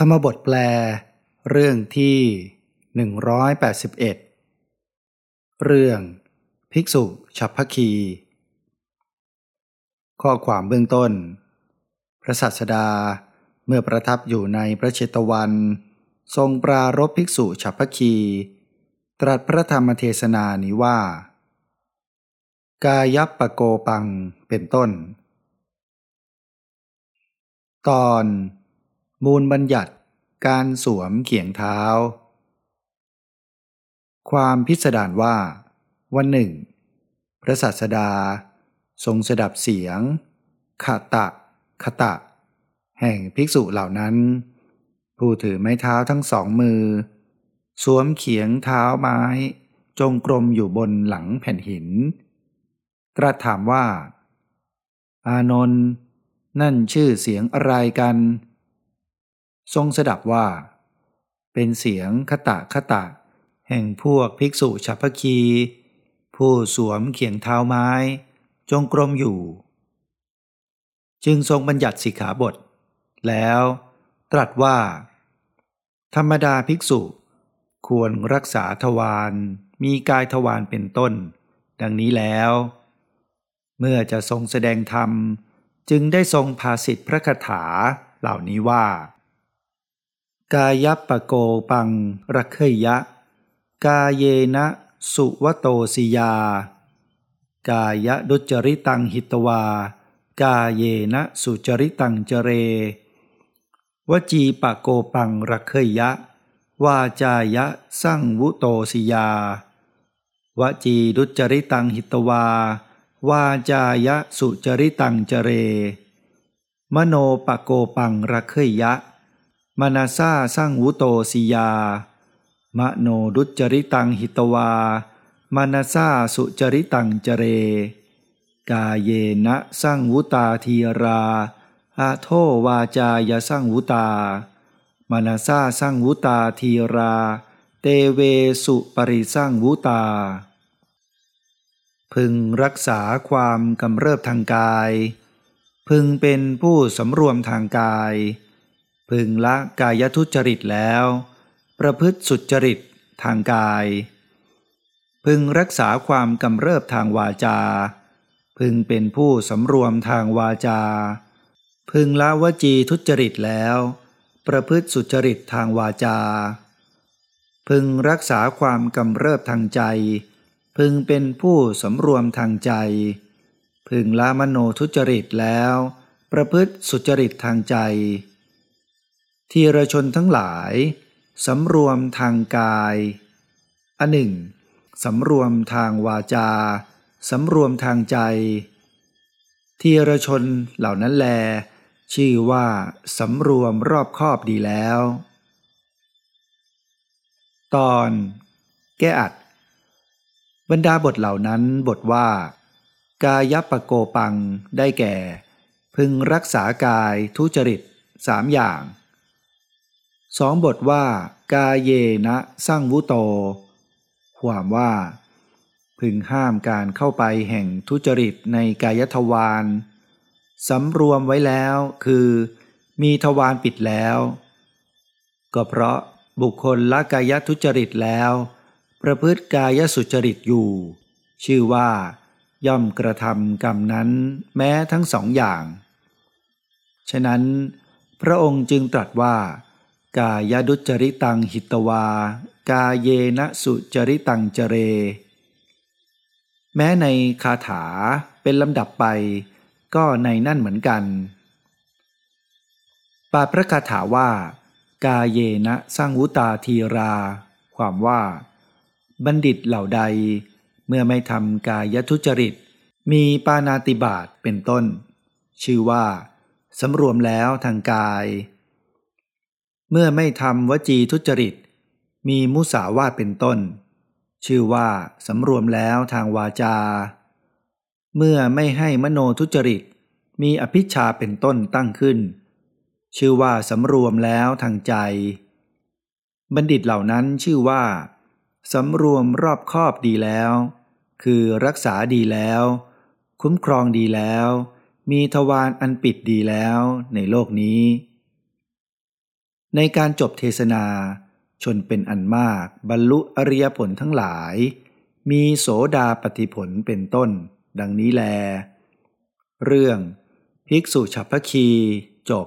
ธรรมบทแปล เรื่องที่ 181 เรื่อง ภิกษุฉัพพคี ข้อความเบื้องต้น พระสัสดาเมื่อประทับอยู่ในพระเชตวัน ทรงปรารบภิกษุฉัพพคี ตรัสพระธรรมเทศนานี้ว่า กายัปปโกปังเป็นต้น ตอน มูลบัญญัติการสวมเขียงเท้า ความพิสดารว่า วันหนึ่ง พระสัสดา ทรงสดับเสียงขะตะขะตะ แห่งภิกษุเหล่านั้น ผู้ถือไม้เท้าทั้งสองมือ สวมเขียงเท้าไม้ จงกรมอยู่บนหลังแผ่นหิน ตรัสถามว่า อานนท์นั่นชื่อเสียงอะไรกัน ทรงสดับว่า เป็นเสียงคตะคตะ แห่งพวกภิกษุฉัพพคี ผู้สวมเขียงเท้าไม้ จงกรมอยู่ จึงทรงบัญญัติสิกขาบท แล้วตรัสว่า ธรรมดาภิกษุ ควรรักษาทวารมีกายทวารเป็นต้น ดังนี้แล้ว เมื่อจะทรงแสดงธรรม จึงได้ทรงภาสิทธิพระคาถาเหล่านี้ว่า กายัปโกปังรักเขยะ กาเยนะสุวโตสิยา กายดุจริตังหิตวา กาเยนะสุจริตังเจเร วจีปโกปังรักเขยะ วาจายะสั่งวุโตสิยา วจีดุจริตังหิตวา วาจายะสุจริตังเจเร มโนปโกปังรักเขยะ มานาซาสร้างวุโตสิยามโนดุจริตังหิตวา มานาซาสุจริตังเจเร กาเยนะสร้างวุตาทีราอาโทวาจายสร้างวุตา มานาซาสร้างวุตาทีรา เตเวสุปริสร้างวุตา พึงรักษาความกำเริบทางกาย พึงเป็นผู้สำรวมทางกาย พึงละกายทุจริตแล้ว ประพฤติสุจริตทางกาย พึงรักษาความกำเริบทางวาจา พึงเป็นผู้สำรวมทางวาจา พึงละวจีทุจริตแล้ว ประพฤติสุจริตทางวาจา พึงรักษาความกำเริบทางใจ พึงเป็นผู้สำรวมทางใจ พึงละมโนทุจริตแล้ว ประพฤติสุจริตทางใจ ทีรชนทั้งหลายสำรวมทางกายอันหนึ่งสำรวมทางวาจาสำรวมทางใจ ทีรชนเหล่านั้นแล ชื่อว่าสำรวมรอบคอบดีแล้ว ตอนแก้อัด บรรดาบทเหล่านั้นบทว่า กายปโกปังได้แก่ พึงรักษากายทุจริตสามอย่าง สองบทว่า กาเยนะสร้างวุโต ความว่า พึงห้ามการเข้าไปแห่งทุจริตในกายทวารสำรวมไว้แล้วคือ มีทวารปิดแล้ว ก็เพราะบุคคลละกายทุจริตแล้ว ประพฤติกายสุจริตอยู่ ชื่อว่า ย่อมกระทำกรรมนั้นแม้ทั้งสองอย่าง ฉะนั้น พระองค์จึงตรัสว่า กายดุจริตังหิตวา กาเยนะสุจริตังเจเร แม้ในคาถาเป็นลำดับไป ก็ในนั่นเหมือนกัน ปาพระคาถาว่า กาเยนะสร้างวุตาทีรา ความว่า บัณฑิตเหล่าใด เมื่อไม่ทำกายทุจริต มีปานาติบาตเป็นต้น ชื่อว่าสำรวมแล้วทางกาย เมื่อไม่ทำวจีทุจริต มีมุสาวาทเป็นต้น ชื่อว่าสำรวมแล้วทางวาจา เมื่อไม่ให้มโนทุจริต มีอภิชาเป็นต้นตั้งขึ้น ชื่อว่าสำรวมแล้วทางใจ บัณฑิตเหล่านั้นชื่อว่าสำรวมรอบคอบดีแล้ว คือรักษาดีแล้ว คุ้มครองดีแล้ว มีทวารอันปิดดีแล้วในโลกนี้ ในการจบเทศนา ชนเป็นอันมากบรรลุอริยผลทั้งหลาย มีโสดาปฏิผลเป็นต้น ดังนี้แล เรื่อง ภิกษุฉัพพคีจบ